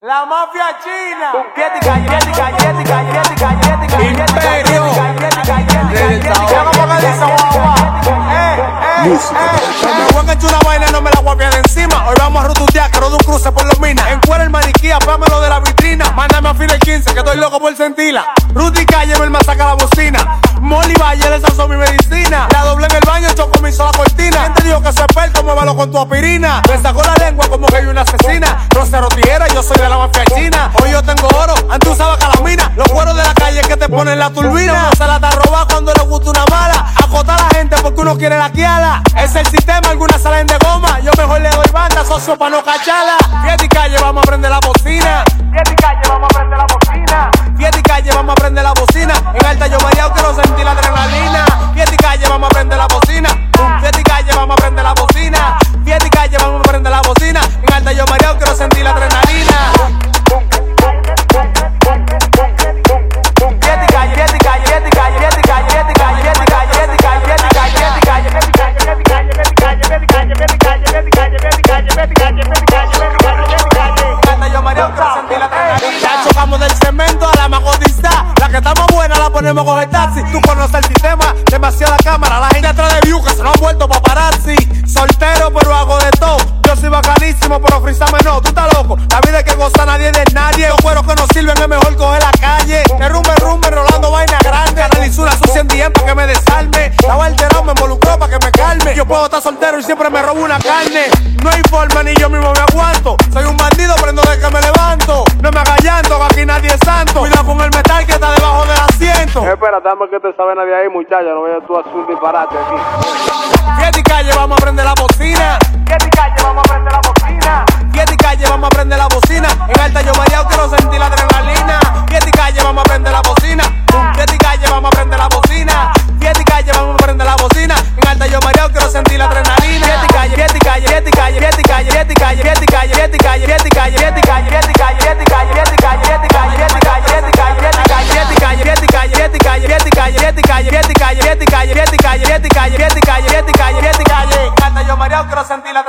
La mafia china. Imperio. Eh, eh, eh. Me voy a echar una vaina, no me la voy a de encima. Hoy vamos a rututear, que de un cruce por los minas. Encuera el maniquí, apámelo de la vitrina. Mándame a fin el 15, que estoy loco por sentirla. Rudy Calle, me saca la bocina. Molly Valle, esa son mi medicina. La doble en el baño, choco me hizo la cortina. ¿Quién te dijo que soy experto? Muévalo con tu aspirina. Me sacó la lengua como ponen la turbina. Se la está roba cuando le gusta una mala. Acota a la gente porque uno quiere la quiala. Es el sistema, algunas salen de goma. Yo mejor le doy banda, socio, pa' no cacharla. Fiesta y calle, vamos a prender la bocina. Yeti calle, vamos ponemos con taxi. Tú conoces el sistema, demasiada cámara. La gente atrás de view que se nos han vuelto paparazzi. Soltero, pero hago de todo. Yo soy bacanísimo, pero frisame no. Tú estás loco. La vida es que goza nadie de nadie. Los cueros que no sirven es mejor coger la calle. De rumbe, rumbe, rolando vaina grande. Analizo una sucia en día para que me desarme. Estaba alterado, me involucró para que me calme. Yo puedo estar soltero y siempre me robo una carne. No hay forma ni yo mismo me aguanto. Soy un bandido, prendo de que me levanto. No me hagas llanto, aquí nadie es santo. Cuidado con el metal que está debajo Espera, dame que te sabe nadie ahí, muchacho. No vayas tú a hacer disparate aquí. Fiesta y calle, vamos a prender la bocina. Yeti calle, vamos a prender la bocina. Fiesta y calle, vamos a prender la bocina. En alta yo mareado quiero sentir la adrenalina. Fiesta y calle, vamos a prender la bocina. Fiesta y calle, vamos a prender la bocina. Fiesta y calle, vamos a prender la bocina. En alta yo mareado quiero sentir la adrenalina. Fiesta y calle, fiesta y calle, fiesta y calle, fiesta y calle, fiesta y calle, fiesta y calle, fiesta y calle, fiesta y calle, fiesta y calle, fiesta y calle, calle, y calle, y calle, y calle, y calle, y calle, y calle, y calle, y calle, y calle, alta yo mareado quiero sentir la.